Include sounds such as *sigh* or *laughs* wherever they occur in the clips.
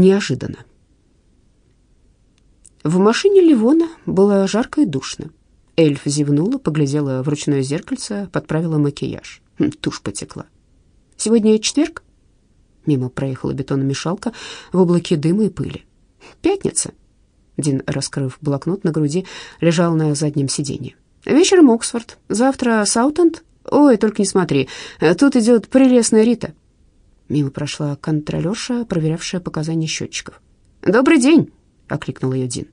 неожиданно. В машине Ливона было жарко и душно. Эльф зевнула, поглядела в ручное зеркальце, подправила макияж. Хм, тушь потекла. «Сегодня четверг?» Мимо проехала бетономешалка в облаке дыма и пыли. «Пятница». Дин, раскрыв блокнот на груди, лежал на заднем сиденье. «Вечером Оксфорд, завтра Саутенд. Ой, только не смотри, тут идет прелестная Рита». Мимо прошла контролерша, проверявшая показания счетчиков. «Добрый день!» — окликнул ее Дин.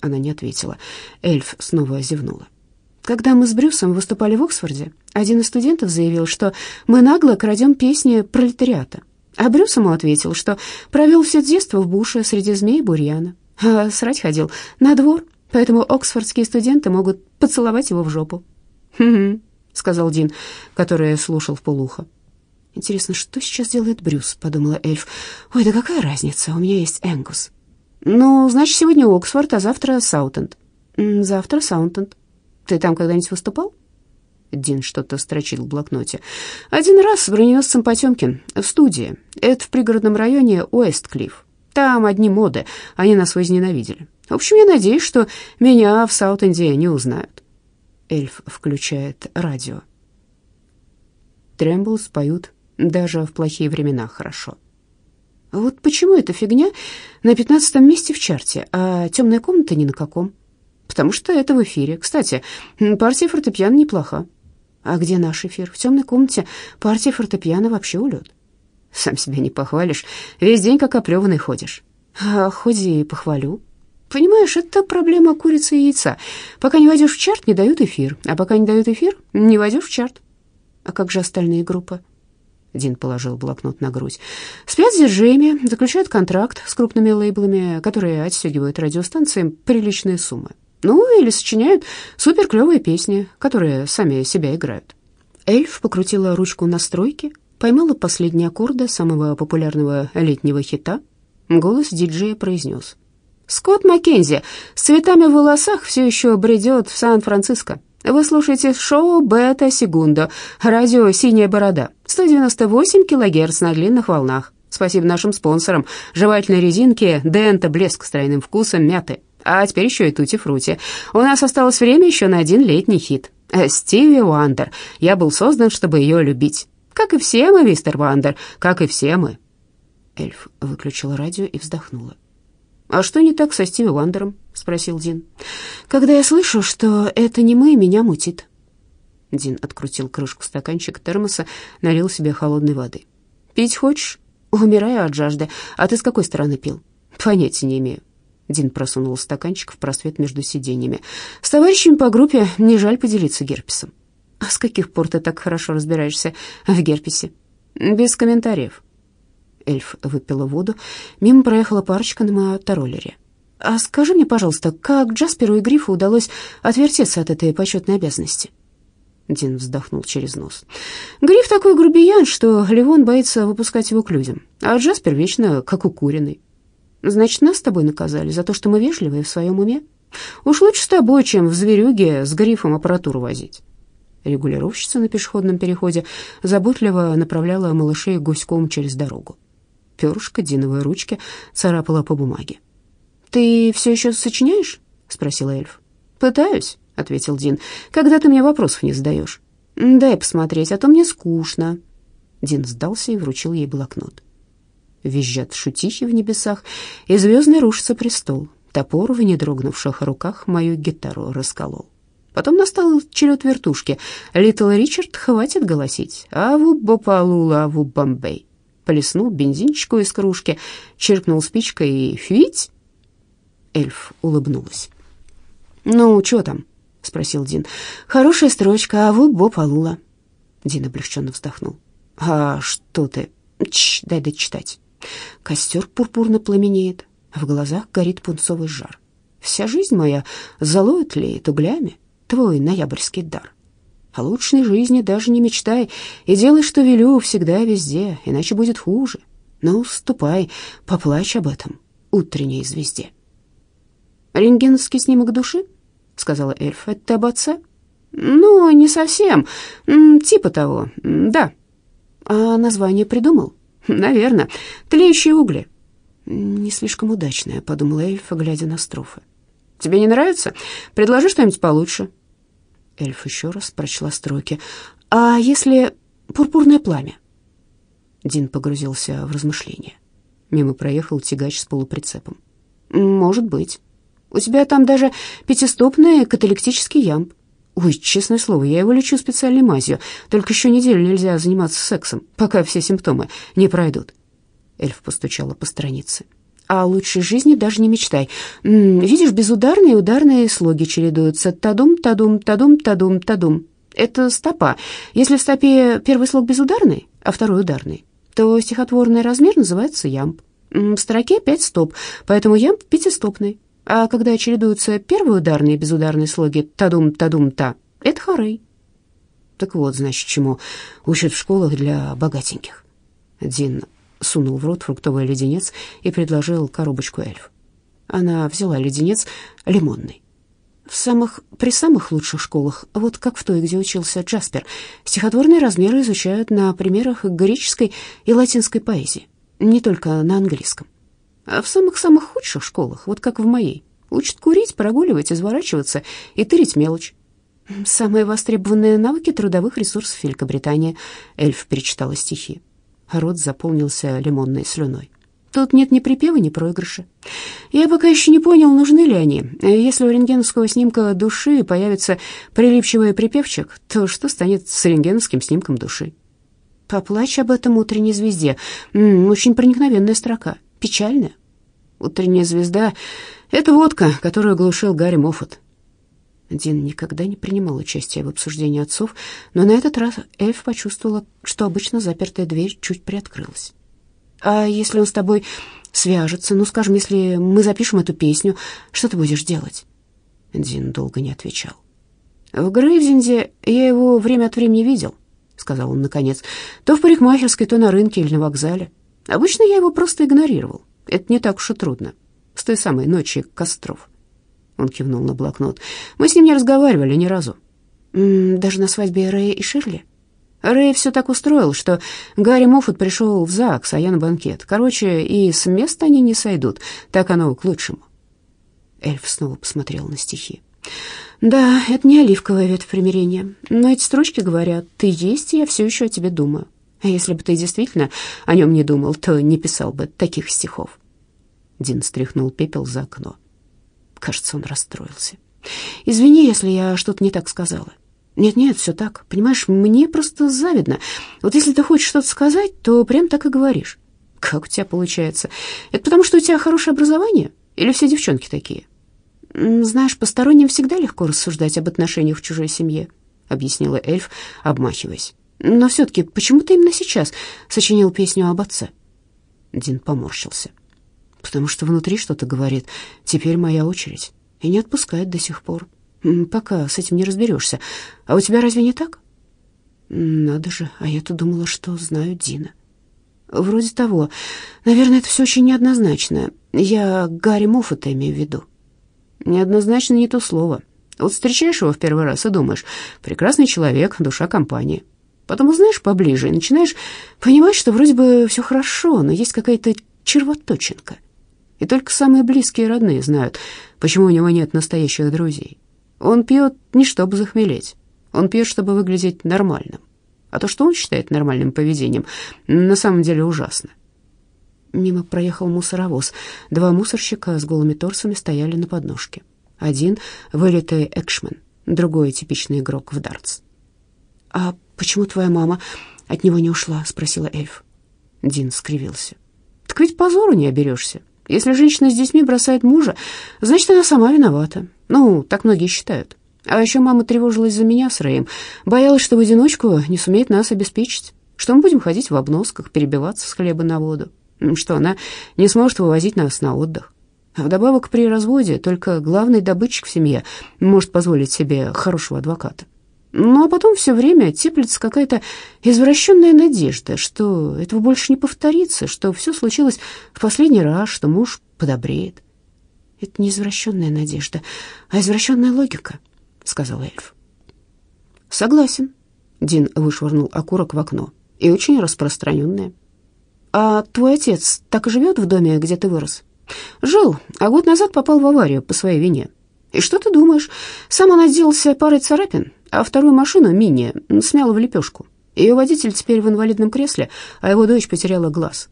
Она не ответила. Эльф снова зевнула. Когда мы с Брюсом выступали в Оксфорде, один из студентов заявил, что мы нагло крадем песни пролетариата. А Брюс ему ответил, что провел все детство в буше среди змей и бурьяна, а срать ходил на двор, поэтому оксфордские студенты могут поцеловать его в жопу. «Хм-хм», — сказал Дин, который слушал вполуха. «Интересно, что сейчас делает Брюс?» — подумала Эльф. «Ой, да какая разница, у меня есть Энгус». «Ну, значит, сегодня Оксфорд, а завтра Саутенд». «Завтра Саутенд. Ты там когда-нибудь выступал?» Дин что-то строчил в блокноте. «Один раз с броненосцем Потемкин в студии. Это в пригородном районе Уэстклифф. Там одни моды, они нас возненавидели. В общем, я надеюсь, что меня в Саутенде не узнают». Эльф включает радио. Тремблс поют даже в плохие времена хорошо. Вот почему эта фигня на пятнадцатом месте в чарте, а темная комната ни на каком? Потому что это в эфире. Кстати, партия фортепиано неплоха. А где наш эфир? В темной комнате партия фортепиано вообще улет. Сам себя не похвалишь. Весь день как оплеванный ходишь. А хоть и похвалю. Понимаешь, это проблема курицы и яйца. Пока не войдешь в чарт, не дают эфир. А пока не дают эфир, не войдешь в чарт. А как же остальные группы? Дин положил блокнот на грудь. Спят с диджеями, заключают контракт с крупными лейблами, которые отстегивают радиостанциям приличные суммы. Ну, или сочиняют суперклевые песни, которые сами себя играют. Эльф покрутила ручку настройки, поймала последние аккорды самого популярного летнего хита. Голос диджея произнес. «Скотт Маккензи с цветами в волосах все еще бредет в Сан-Франциско. Вы слушаете шоу «Бета Сегундо», радио «Синяя борода», 198 килогерц на длинных волнах. Спасибо нашим спонсорам, жевательной резинке «Дента Блеск» с тройным вкусом мяты. А теперь еще и тути-фрути. У нас осталось время еще на один летний хит. Э, Стиви Уандер. Я был создан, чтобы ее любить. Как и все мы, мистер Вандер, как и все мы. Эльф выключила радио и вздохнула. «А что не так со Стиви Вандером?» — спросил Дин. «Когда я слышу, что это не мы, меня мутит». Дин открутил крышку стаканчика термоса, налил себе холодной воды. «Пить хочешь?» «Умираю от жажды. А ты с какой стороны пил?» «Понятия не имею». Дин просунул стаканчик в просвет между сиденьями. «С товарищами по группе не жаль поделиться герпесом». «А с каких пор ты так хорошо разбираешься в герпесе?» «Без комментариев». Эльф выпила воду. Мимо проехала парочка на мотороллере. «А скажи мне, пожалуйста, как Джасперу и Грифу удалось отвертеться от этой почетной обязанности?» Дин вздохнул через нос. «Гриф такой грубиян, что Левон боится выпускать его к людям, а Джаспер вечно как укуренный. Значит, нас с тобой наказали за то, что мы вежливые в своем уме? Уж лучше с тобой, чем в зверюге с Грифом аппаратуру возить». Регулировщица на пешеходном переходе заботливо направляла малышей гуськом через дорогу. Перышко Диновой ручки царапала по бумаге. «Ты все еще сочиняешь?» — спросил эльф. «Пытаюсь», — ответил Дин, — «когда ты мне вопросов не задаешь». «Дай посмотреть, а то мне скучно». Дин сдался и вручил ей блокнот. Визжат шутихи в небесах, и звездный рушится престол. Топор в недрогнувших руках мою гитару расколол. Потом настал черед вертушки. Литл Ричард хватит голосить. Аву Бопалула, Полеснул бензинчику из кружки, черкнул спичкой и фить. Эльф улыбнулась. «Ну, что там?» — спросил Дин. «Хорошая строчка, а вы Боб Алула». Дин облегченно вздохнул. «А что ты? Чш, дай дочитать». Костер пурпурно пламенеет, в глазах горит пунцовый жар. Вся жизнь моя золой тлеет углями, твой ноябрьский дар. О лучшей жизни даже не мечтай, и делай, что велю, всегда и везде, иначе будет хуже. Ну, ступай, поплачь об этом утренней звезде. «Рентгеновский снимок души?» — сказала эльф. «Это об отце?» «Ну, не совсем. Типа того, да». «А название придумал?» «Наверное. Тлеющие угли». «Не слишком удачная», — подумала эльфа, глядя на строфы. «Тебе не нравится? Предложи что-нибудь получше». Эльф еще раз прочла строки. «А если пурпурное пламя?» Дин погрузился в размышления. Мимо проехал тягач с полуприцепом. «Может быть. У тебя там даже пятистопный каталектический ямб. Ой, честное слово, я его лечу специальной мазью. Только еще неделю нельзя заниматься сексом, пока все симптомы не пройдут». Эльф постучала по странице. «О лучшей жизни даже не мечтай. Видишь, безударные и ударные слоги чередуются. Тадум, тадум, тадум, тадум, тадум. Это стопа. Если в стопе первый слог безударный, а второй ударный, то стихотворный размер называется ямб. В строке пять стоп, поэтому ямб пятистопный. А когда чередуются первые ударные и безударные слоги тадум-тадум-та, это хорей. Так вот, значит, чему учат в школах для богатеньких. Дин сунул в рот фруктовый леденец и предложил коробочку эльф. Она взяла леденец лимонный. В самых, при самых лучших школах, вот как в той, где учился Джаспер, стихотворные размеры изучают на примерах греческой и латинской поэзии, не только на английском. А в самых-самых худших школах, вот как в моей, учат курить, прогуливать, изворачиваться и тырить мелочь. Самые востребованные навыки трудовых ресурсов Великобритании. Эльф перечитала стихи. Рот заполнился лимонной слюной. Тут нет ни припева, ни проигрыша. Я пока еще не понял, нужны ли они. Если у рентгеновского снимка души появится прилипчивый припевчик, то что станет с рентгеновским снимком души? Поплачь об этом утренней звезде. Очень проникновенная строка, печальная. Утренняя звезда — это водка, которую глушил Гарри Моффат. Дин никогда не принимал участия в обсуждении отцов, но на этот раз Эльф почувствовала, что обычно запертая дверь чуть приоткрылась. А если он с тобой свяжется, ну, скажем, если мы запишем эту песню, что ты будешь делать?» Дин долго не отвечал. «В Грейвзенде я его время от времени видел», — сказал он наконец. «То в парикмахерской, то на рынке или на вокзале. Обычно я его просто игнорировал. Это не так уж и трудно. С той самой ночи костров». Он кивнул на блокнот. «Мы с ним не разговаривали ни разу». «Даже на свадьбе Рэя и Ширли?» Рэй все так устроил, что Гарри Моффат пришел в ЗАГС, а я на банкет. Короче, и с места они не сойдут. Так оно к лучшему. Эльф снова посмотрел на стихи. «Да, это не оливковая ветвь примирения, но эти строчки говорят, ты есть, и я все еще о тебе думаю. А если бы ты действительно о нем не думал, то не писал бы таких стихов». Дин стряхнул пепел за окно. Кажется, он расстроился. «Извини, если я что-то не так сказала. Нет-нет, все так. Понимаешь, мне просто завидно. Вот если ты хочешь что-то сказать, то прям так и говоришь. Как у тебя получается? Это потому, что у тебя хорошее образование? Или все девчонки такие? Знаешь, посторонним всегда легко рассуждать об отношениях в чужой семье, объяснила эльф, обмахиваясь. Но все-таки почему ты именно сейчас сочинил песню об отце? Дин поморщился. Потому что внутри что-то говорит. Теперь моя очередь. И не отпускает до сих пор. Пока с этим не разберешься. А у тебя разве не так? Надо же, а я-то думала, что знаю Дина. Вроде того. Наверное, это все очень неоднозначно. Я Гарри Моффата имею в виду. Неоднозначно не то слово. Вот встречаешь его в первый раз и думаешь, прекрасный человек, душа компании. Потом узнаешь поближе и начинаешь понимать, что вроде бы все хорошо, но есть какая-то червоточинка. И только самые близкие и родные знают, почему у него нет настоящих друзей. Он пьет не чтобы захмелеть, он пьет, чтобы выглядеть нормальным. А то, что он считает нормальным поведением, на самом деле ужасно. Мимо проехал мусоровоз. Два мусорщика с голыми торсами стояли на подножке. Один — вылитый экшмен, другой — типичный игрок в дартс. «А почему твоя мама от него не ушла?» — спросила эльф. Дин скривился. «Так ведь позору не оберешься. Если женщина с детьми бросает мужа, значит, она сама виновата. Ну, так многие считают. А еще мама тревожилась за меня с Рэем, боялась, что в одиночку не сумеет нас обеспечить, что мы будем ходить в обносках, перебиваться с хлеба на воду, что она не сможет вывозить нас на отдых. А вдобавок при разводе только главный добытчик в семье может позволить себе хорошего адвоката. Ну, а потом все время теплится какая-то извращенная надежда, что этого больше не повторится, что все случилось в последний раз, что муж подобреет. «Это не извращенная надежда, а извращенная логика», — сказал эльф. «Согласен», — Дин вышвырнул окурок в окно, — «и очень распространенная». а твой отец так и живет в доме, где ты вырос?» «Жил, а год назад попал в аварию по своей вине. И что ты думаешь? Сам он отделался парой царапин, а вторую машину, мини, смяла в лепешку. Ее водитель теперь в инвалидном кресле, а его дочь потеряла глаз.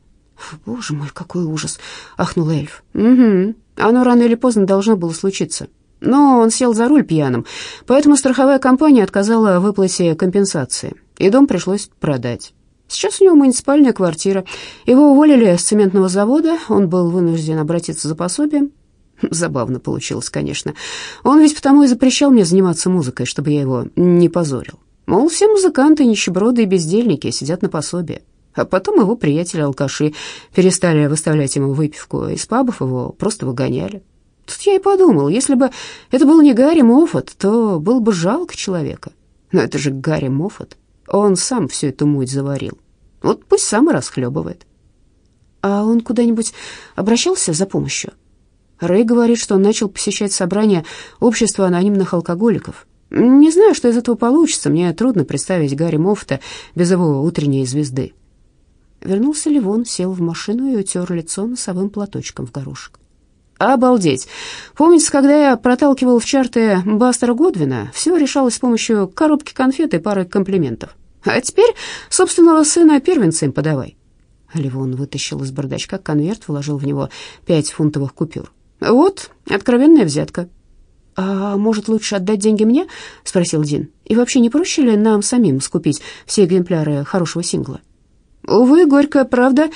«Боже мой, какой ужас!» — ахнул эльф. «Угу, оно рано или поздно должно было случиться. Но он сел за руль пьяным, поэтому страховая компания отказала в выплате компенсации, и дом пришлось продать. Сейчас у него муниципальная квартира. Его уволили с цементного завода, он был вынужден обратиться за пособием. *laughs* Забавно получилось, конечно. Он ведь потому и запрещал мне заниматься музыкой, чтобы я его не позорил. Мол, все музыканты, нищеброды и бездельники сидят на пособии. А потом его приятели-алкаши перестали выставлять ему выпивку, из пабов его просто выгоняли. Тут я и подумал, если бы это был не Гарри Моффат, то было бы жалко человека. Но это же Гарри Моффат. Он сам всю эту муть заварил. Вот пусть сам и расхлебывает. А он куда-нибудь обращался за помощью? Рэй говорит, что он начал посещать собрания общества анонимных алкоголиков. Не знаю, что из этого получится. Мне трудно представить Гарри Моффата без его утренней звезды. Вернулся Ливон, сел в машину и утер лицо носовым платочком в горошек. Обалдеть. Помните, когда я проталкивал в чарты Бастера Годвина, все решалось с помощью коробки конфет и пары комплиментов. А теперь собственного сына первенца им подавай. Ливон вытащил из бардачка конверт, вложил в него пять фунтовых купюр. Вот, откровенная взятка. «А может, лучше отдать деньги мне?» — спросил Дин. «И вообще не проще ли нам самим скупить все экземпляры хорошего сингла?» Увы, горькая правда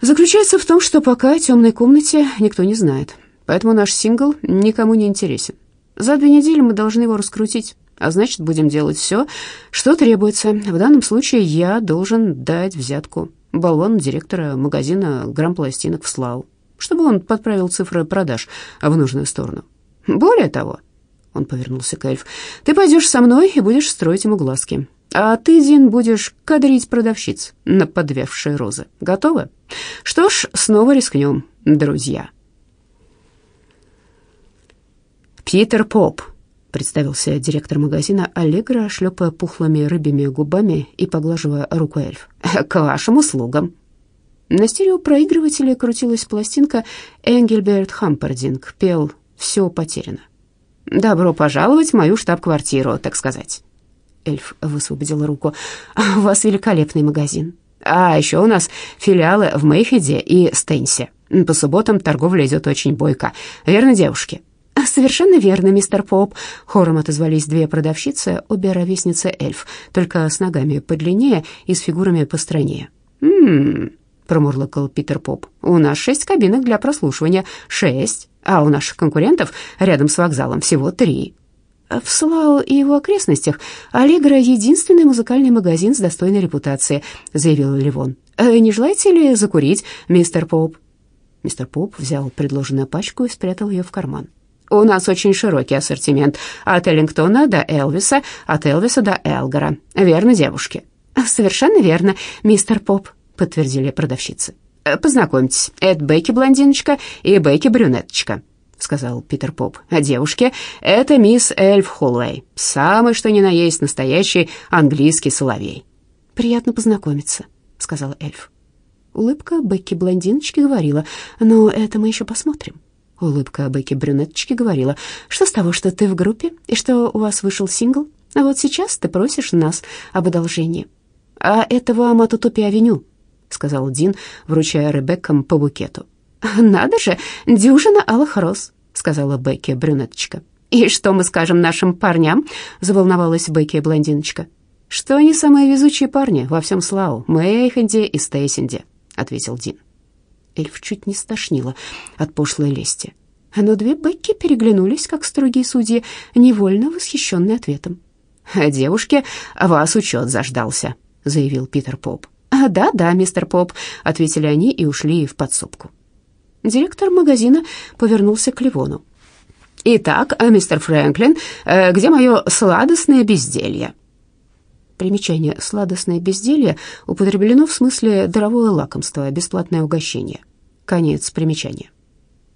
заключается в том, что пока о темной комнате никто не знает. Поэтому наш сингл никому не интересен. За две недели мы должны его раскрутить, а значит, будем делать все, что требуется. В данном случае я должен дать взятку баллон директора магазина грампластинок в Славу, чтобы он подправил цифры продаж в нужную сторону. Более того, он повернулся к эльф, ты пойдешь со мной и будешь строить ему глазки. А ты, Дин, будешь кадрить продавщиц на подвявшие розы. Готовы? Что ж, снова рискнем, друзья. Питер Поп, представился директор магазина Аллегра, шлепая пухлыми рыбьими губами и поглаживая руку эльф. «К вашим услугам!» На стереопроигрывателе крутилась пластинка «Энгельберт Хампердинг», пел «Все потеряно». «Добро пожаловать в мою штаб-квартиру, так сказать». Эльф высвободил руку. «У вас великолепный магазин. А еще у нас филиалы в Мейфиде и Стенсе. По субботам торговля идет очень бойко. Верно, девушки?» «Совершенно верно, мистер Поп», — хором отозвались две продавщицы, обе ровесницы эльф, только с ногами подлиннее и с фигурами постройнее. «М-м-м», промурлыкал Питер Поп, — «у нас шесть кабинок для прослушивания. Шесть, а у наших конкурентов рядом с вокзалом всего три». В Слау и его окрестностях «Аллегро» — единственный музыкальный магазин с достойной репутацией», — заявил Ливон. «Э, «Не желаете ли закурить, мистер Поп?» Мистер Поп взял предложенную пачку и спрятал ее в карман. «У нас очень широкий ассортимент. От Эллингтона до Элвиса, от Элвиса до Элгора. Верно, девушки?» «Совершенно верно, мистер Поп», — подтвердили продавщицы. «Э, «Познакомьтесь, это Бекки-блондиночка и Бекки-брюнеточка», — сказал Питер Поп. «А девушки — это мисс Эльф Холлэй, самый что ни на есть настоящий английский соловей». «Приятно познакомиться», — сказала эльф. Улыбка Бекки-блондиночки говорила, «Но это мы еще посмотрим». Улыбка Бекки-брюнеточки говорила, «Что с того, что ты в группе и что у вас вышел сингл? А вот сейчас ты просишь нас об одолжении». «А это вам от Утопии-авеню», — сказал Дин, вручая Ребеккам по букету. «Надо же, дюжина алых роз», — сказала Бекки брюнеточка. «И что мы скажем нашим парням?» — заволновалась Бекки блондиночка. «Что они самые везучие парни во всем Слау, Мэйхенде и Стейсенде», — ответил Дин. Эльф чуть не стошнило от пошлой лести. Но две Бекки переглянулись, как строгие судьи, невольно восхищенные ответом. «Девушки, вас учет заждался», — заявил Питер Поп. «Да-да, мистер Поп», — ответили они и ушли в подсобку. Директор магазина повернулся к Ливону. «Итак, э, мистер Фрэнклин, э, где мое сладостное безделье?» Примечание «сладостное безделье» употреблено в смысле даровое лакомство, бесплатное угощение. Конец примечания.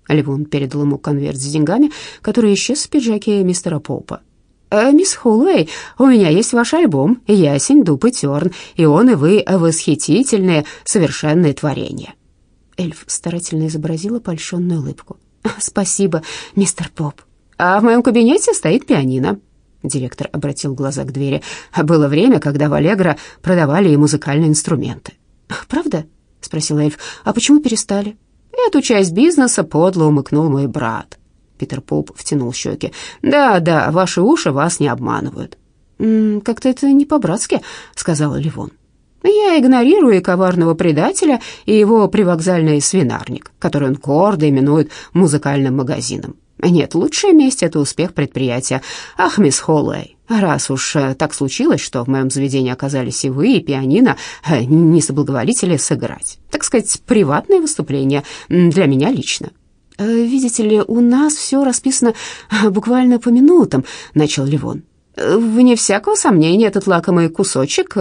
Ливон передал ему конверт с деньгами, который исчез в пиджаке мистера Поупа. «Э, «Мисс Холлэй, у меня есть ваш альбом «Ясень, дуб и терн», и он и вы восхитительные, совершенные творения». Эльф старательно изобразила польщенную улыбку. *laughs* «Спасибо, мистер Поп. А в моем кабинете стоит пианино». Директор обратил глаза к двери. «Было время, когда в Аллегро продавали и музыкальные инструменты». «Правда?» — спросил эльф. «А почему перестали?» «Эту часть бизнеса подло умыкнул мой брат». Питер Поп втянул щеки. «Да, да, ваши уши вас не обманывают». «Как-то это не по-братски», — сказала Ливон. «Я игнорирую и коварного предателя, и его привокзальный свинарник, который он гордо именует музыкальным магазином. Нет, лучшая месть — это успех предприятия. Ах, мисс Холлэй, раз уж э, так случилось, что в моем заведении оказались и вы, и пианино, э, не соблаговолите ли сыграть? Так сказать, приватное выступление для меня лично. Э, «Видите ли, у нас все расписано буквально по минутам», — начал Ливон. «Вне всякого сомнения, этот лакомый кусочек,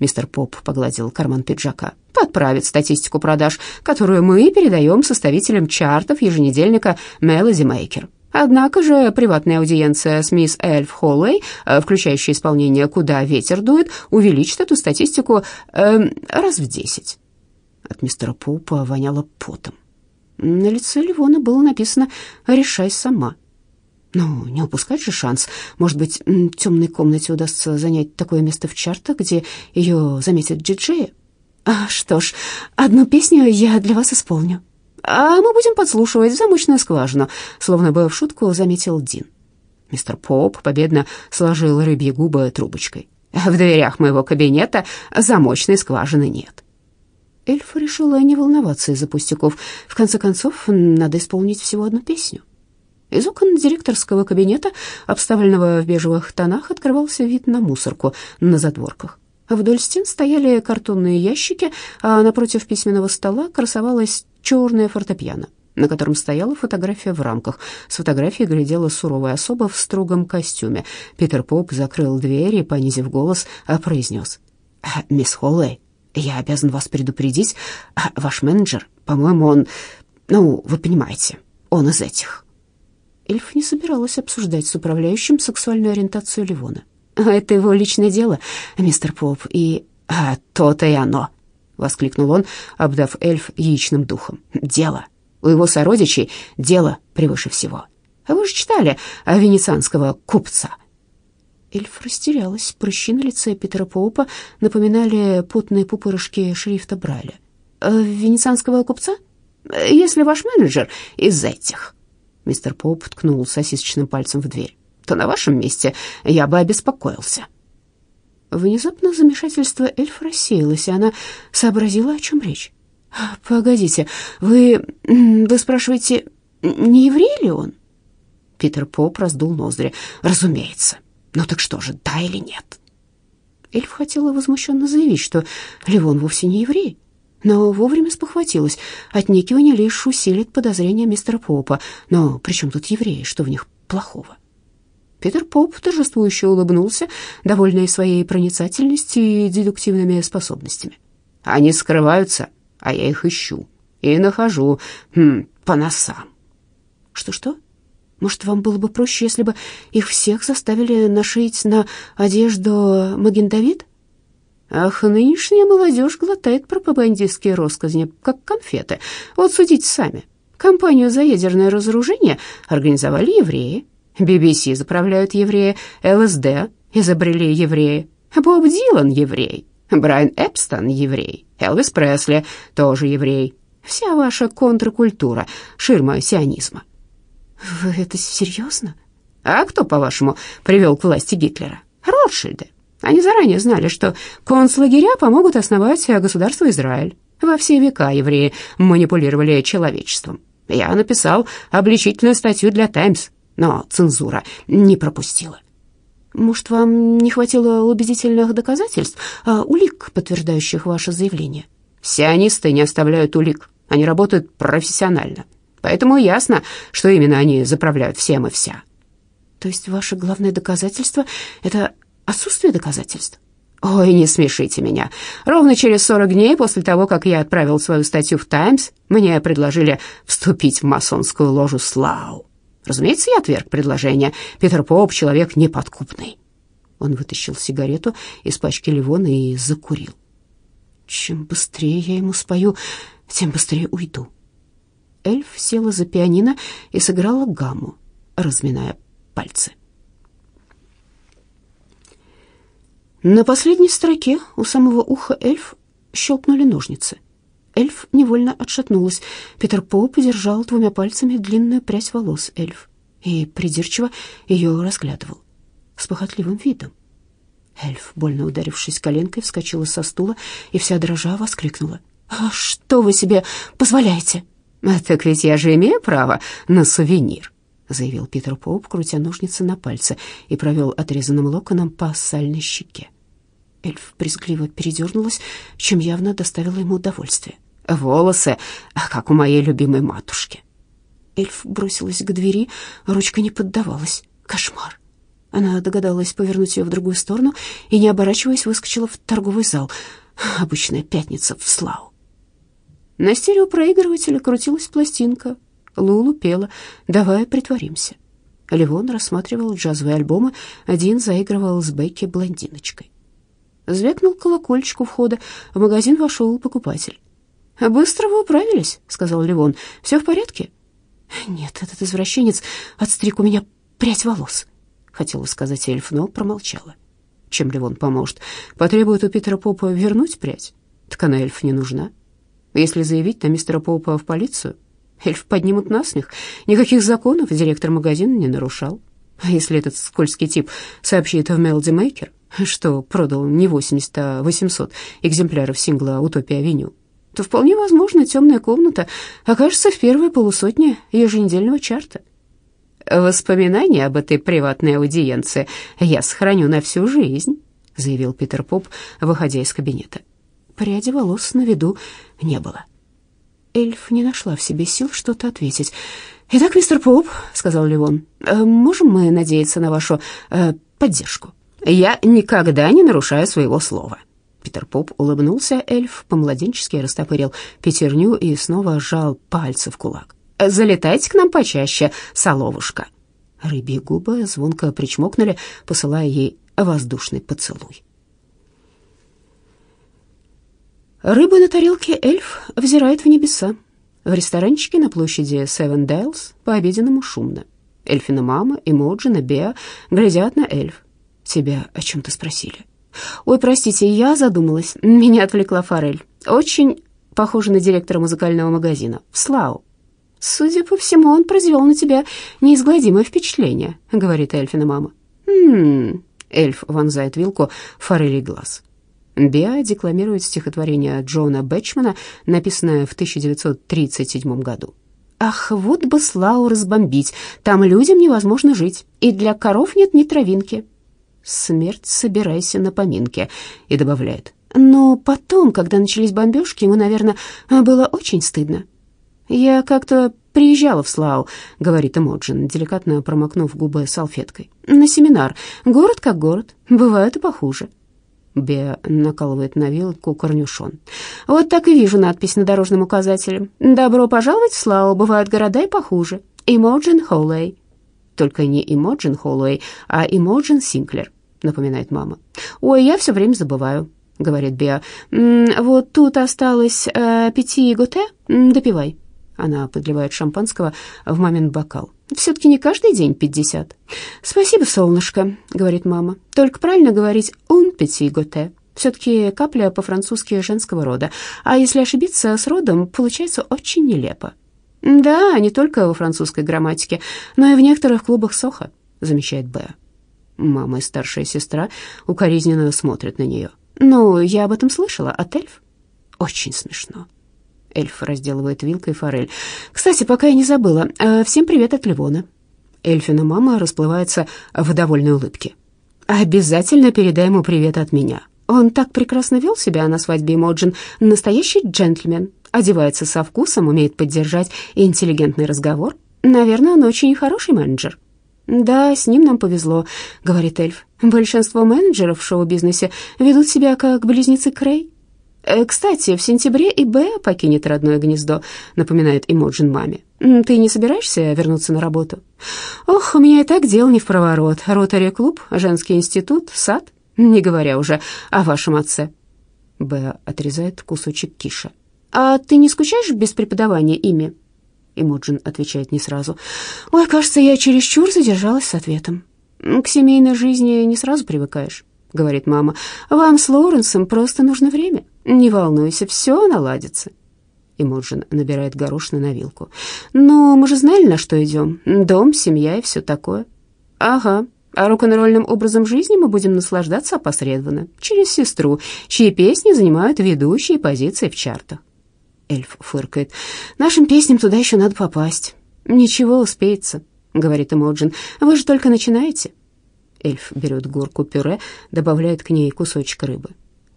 мистер Поп погладил карман пиджака, подправит статистику продаж, которую мы передаем составителям чартов еженедельника Melody Maker. Однако же приватная аудиенция с мисс Эльф Холлей, включающая исполнение «Куда ветер дует», увеличит эту статистику э, раз в десять. От мистера Попа воняло потом. На лице Ливона было написано «Решай сама». Ну, не упускать же шанс. Может быть, темной комнате удастся занять такое место в чартах, где ее заметят диджеи? А, что ж, одну песню я для вас исполню. А мы будем подслушивать в замочную скважину, словно бы в шутку заметил Дин. Мистер Поп победно сложил рыбьи губы трубочкой. В дверях моего кабинета замочной скважины нет. Эльф решила не волноваться из-за пустяков. В конце концов, надо исполнить всего одну песню. Из окон директорского кабинета, обставленного в бежевых тонах, открывался вид на мусорку на задворках. Вдоль стен стояли картонные ящики, а напротив письменного стола красовалась черная фортепиано, на котором стояла фотография в рамках. С фотографией глядела суровая особа в строгом костюме. Питер Поп закрыл дверь и, понизив голос, произнес. «Мисс Холлэй, я обязан вас предупредить. Ваш менеджер, по-моему, он... Ну, вы понимаете, он из этих». Эльф не собиралась обсуждать с управляющим сексуальную ориентацию Ливона. «Это его личное дело, мистер Поп, и...» а, «То-то и оно!» — воскликнул он, обдав эльф яичным духом. «Дело! У его сородичей дело превыше всего. А вы же читали о венецианского купца?» Эльф растерялась. Прыщи на лице Питера Поупа напоминали потные пупырышки шрифта Брайля. «Э, «Венецианского купца? Если ваш менеджер из этих...» Мистер Поуп ткнул сосисочным пальцем в дверь. «То на вашем месте я бы обеспокоился». Внезапно замешательство эльфа рассеялось, и она сообразила, о чем речь. «Погодите, вы... *clears throat* вы спрашиваете, не еврей ли он?» Питер Поп раздул ноздри. «Разумеется. Ну так что же, да или нет?» Эльф хотела возмущенно заявить, что Левон вовсе не еврей, но вовремя спохватилась. Отнекивание лишь усилит подозрения мистера Попа. Но при чем тут евреи? Что в них плохого? Питер Поп торжествующе улыбнулся, довольный своей проницательностью и дедуктивными способностями. «Они скрываются, а я их ищу и нахожу хм, по носам». «Что-что? Может, вам было бы проще, если бы их всех заставили нашить на одежду Маген-Давид?» Ах, нынешняя молодежь глотает пропагандистские россказни, как конфеты. Вот судите сами. Компанию за ядерное разоружение организовали евреи, BBC заправляют евреи, ЛСД изобрели евреи, Боб Дилан еврей, Брайан Эпстон еврей, Элвис Пресли тоже еврей. Вся ваша контркультура, ширма сионизма. Вы это серьезно? А кто, по-вашему, привел к власти Гитлера? Ротшильды. Они заранее знали, что концлагеря помогут основать государство Израиль. Во все века евреи манипулировали человечеством. Я написал обличительную статью для «Таймс», но цензура не пропустила. Может, вам не хватило убедительных доказательств, а улик, подтверждающих ваше заявление? Сионисты не оставляют улик, они работают профессионально. Поэтому ясно, что именно они заправляют всем и вся. То есть ваше главное доказательство — это отсутствие доказательств? Ой, не смешите меня. Ровно через 40 дней после того, как я отправил свою статью в «Таймс», мне предложили вступить в масонскую ложу «Слау». Разумеется, я отверг предложение. Питер Поп — человек неподкупный. Он вытащил сигарету из пачки Ливона и закурил. Чем быстрее я ему спою, тем быстрее уйду. Эльф села за пианино и сыграла гамму, разминая пальцы. На последней строке у самого уха эльф щелкнули ножницы. Эльф невольно отшатнулась. Питер Пол подержал двумя пальцами длинную прядь волос эльф и придирчиво ее разглядывал с похотливым видом. Эльф, больно ударившись коленкой, вскочила со стула и вся дрожа воскликнула. «А что вы себе позволяете?» «А «Так ведь я же имею право на сувенир», — заявил Питер Поуп, крутя ножницы на пальце, и провел отрезанным локоном по сальной щеке. Эльф брезгливо передернулась, чем явно доставило ему удовольствие. «Волосы, как у моей любимой матушки». Эльф бросилась к двери, ручка не поддавалась. Кошмар. Она догадалась повернуть ее в другую сторону и, не оборачиваясь, выскочила в торговый зал. Обычная пятница в славу. На стереопроигрывателе крутилась пластинка. Лулу пела «Давай притворимся». Ливон рассматривал джазовые альбомы, один заигрывал с Бекки блондиночкой. Звякнул колокольчик у входа, в магазин вошел покупатель. «Быстро вы управились», — сказал Ливон. «Все в порядке?» «Нет, этот извращенец отстриг у меня прядь волос», — хотела сказать эльф, но промолчала. Чем Ливон поможет? Потребует у Питера Попа вернуть прядь? Так она эльф не нужна. Если заявить на мистера Попа в полицию, эльф поднимут насмех. Никаких законов директор магазина не нарушал. А если этот скользкий тип сообщит в Мелоди Мейкер, что продал не 80, а 800 экземпляров сингла «Утопия-авеню», то вполне возможно темная комната окажется в первой полусотне еженедельного чарта. «Воспоминания об этой приватной аудиенции я сохраню на всю жизнь», заявил Питер Поп, выходя из кабинета. Пряди волос на виду не было. Эльф не нашла в себе сил что-то ответить. «Итак, мистер Поп», — сказал Ливон, «э, — «можем мы надеяться на вашу э, поддержку?» «Я никогда не нарушаю своего слова». Питер Поп улыбнулся, эльф по-младенчески растопырил пятерню и снова сжал пальцы в кулак. «Залетайте к нам почаще, соловушка». Рыбьи губы звонко причмокнули, посылая ей воздушный поцелуй. Рыба на тарелке эльф взирает в небеса. В ресторанчике на площади Севен Дейлс по-обеденному шумно. Эльфина мама, Эмоджина, Беа глядят на эльф. Тебя о чем-то спросили. Ой, простите, я задумалась. Меня отвлекла Форель. Очень похожа на директора музыкального магазина. В Слау. Судя по всему, он произвел на тебя неизгладимое впечатление, говорит Эльфина мама. Хм. Эльф вонзает вилку форели глаз. Биа декламирует стихотворение Джона Бэтчмана, написанное в 1937 году. «Ах, вот бы Слау разбомбить, там людям невозможно жить, и для коров нет ни травинки, смерть собирайся на поминки», и добавляет, «но потом, когда начались бомбежки, ему, наверное, было очень стыдно». «Я как-то приезжала в Слау», — говорит Эмоджин, деликатно промокнув губы салфеткой, «на семинар. Город как город, бывает и похуже». Беа накалывает на вилку корнюшон. «Вот так и вижу надпись на дорожном указателе. Добро пожаловать в Слау, бывают города и похуже. Эмоджин Холлэй». Только не Эмоджин Холлэй, а Эмоджин Синклер напоминает мама. «Ой, я все время забываю», — говорит Беа. «Вот тут осталось э, пяти готе, допивай». Она подливает шампанского в мамин бокал. «Все-таки не каждый день пятьдесят». «Спасибо, солнышко», — говорит мама. «Только правильно говорить «un petit gote». Все-таки капля по-французски женского рода. А если ошибиться с родом, получается очень нелепо». «Да, не только во французской грамматике, но и в некоторых клубах Соха», — замечает Беа. Мама и старшая сестра укоризненно смотрят на нее. «Ну, я об этом слышала от эльф». «Очень смешно». Эльф разделывает вилкой форель. «Кстати, пока я не забыла, э, всем привет от Ливона». Эльфина мама расплывается в довольной улыбке. «Обязательно передай ему привет от меня. Он так прекрасно вел себя на свадьбе Эмоджин. Настоящий джентльмен. Одевается со вкусом, умеет поддержать интеллигентный разговор. Наверное, он очень хороший менеджер». «Да, с ним нам повезло», — говорит эльф. «Большинство менеджеров в шоу-бизнесе ведут себя как близнецы Крей». Э, «Кстати, в сентябре и Б покинет родное гнездо», — напоминает Эмоджин маме. «Ты не собираешься вернуться на работу?» «Ох, у меня и так дел не в проворот. Ротари-клуб, женский институт, сад, не говоря уже о вашем отце». Б отрезает кусочек киша. «А ты не скучаешь без преподавания ими?» Эмоджин отвечает не сразу. «Ой, кажется, я чересчур задержалась с ответом. К семейной жизни не сразу привыкаешь», — говорит мама. «Вам с Лоуренсом просто нужно время. Не волнуйся, все наладится». Эмоджин набирает горошины на вилку. «Но мы же знали, на что идем. Дом, семья и все такое». «Ага, а рок-н-ролльным образом жизни мы будем наслаждаться опосредованно, через сестру, чьи песни занимают ведущие позиции в чартах. Эльф фыркает. «Нашим песням туда еще надо попасть». «Ничего, успеется», — говорит Эмоджин. «Вы же только начинаете». Эльф берет горку пюре, добавляет к ней кусочек рыбы.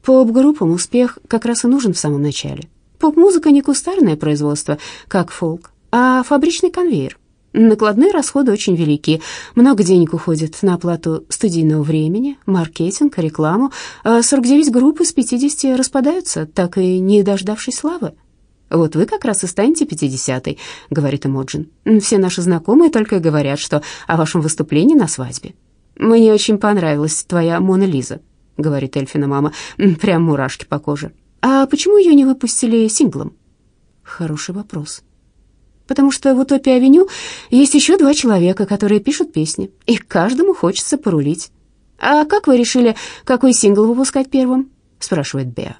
Поп-группам успех как раз и нужен в самом начале. Поп-музыка не кустарное производство, как фолк, а фабричный конвейер. Накладные расходы очень велики. Много денег уходит на оплату студийного времени, маркетинг, рекламу. 49 а групп из 50 распадаются, так и не дождавшись славы. «Вот вы как раз и станете пятидесятой», — говорит Эмоджин. «Все наши знакомые только говорят, что о вашем выступлении на свадьбе». «Мне очень понравилась твоя Мона Лиза», — говорит Эльфина мама. «Прям мурашки по коже». «А почему ее не выпустили синглом?» «Хороший вопрос». «Потому что в Утопии-авеню есть еще два человека, которые пишут песни, и каждому хочется порулить». «А как вы решили, какой сингл выпускать первым?» — спрашивает Беа.